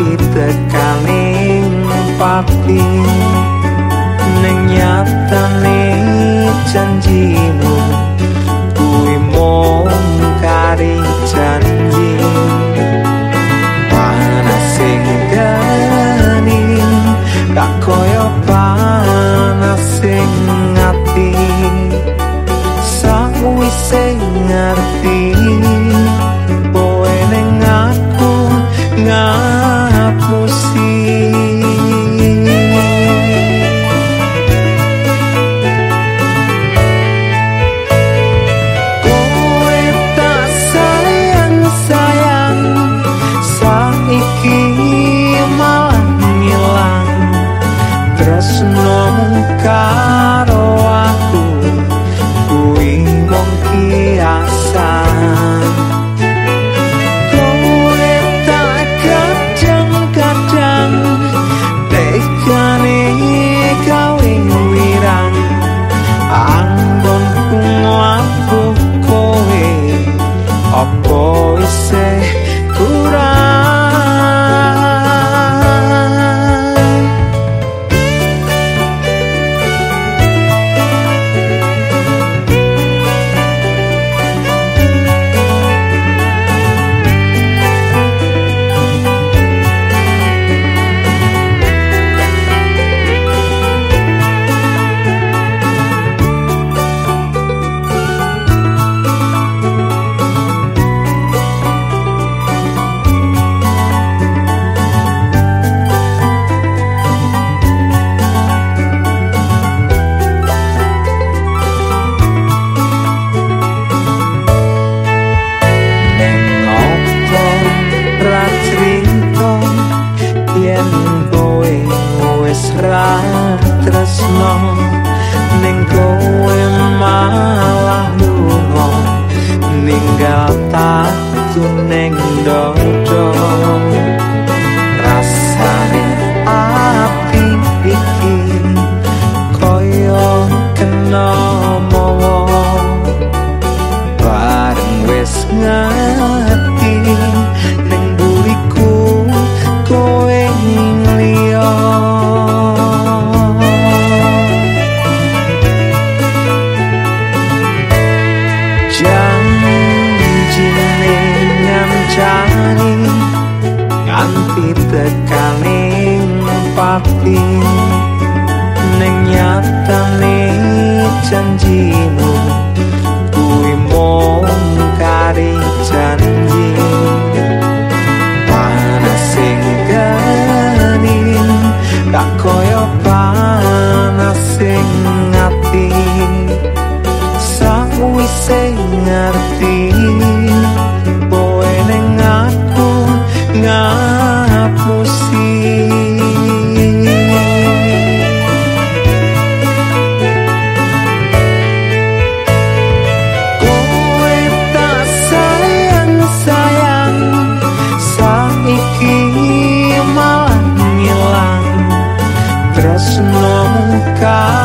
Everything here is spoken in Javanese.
pati tekani pati nyatane janjimu kuwi mongkari janji. Mana sing gani tak koyo panas sing tekaning pati ning nyatane janjimu. Kuwi mung kari janji ana sing gani tak koyo panas sing ngati sawise ngerti sing cresce no carro.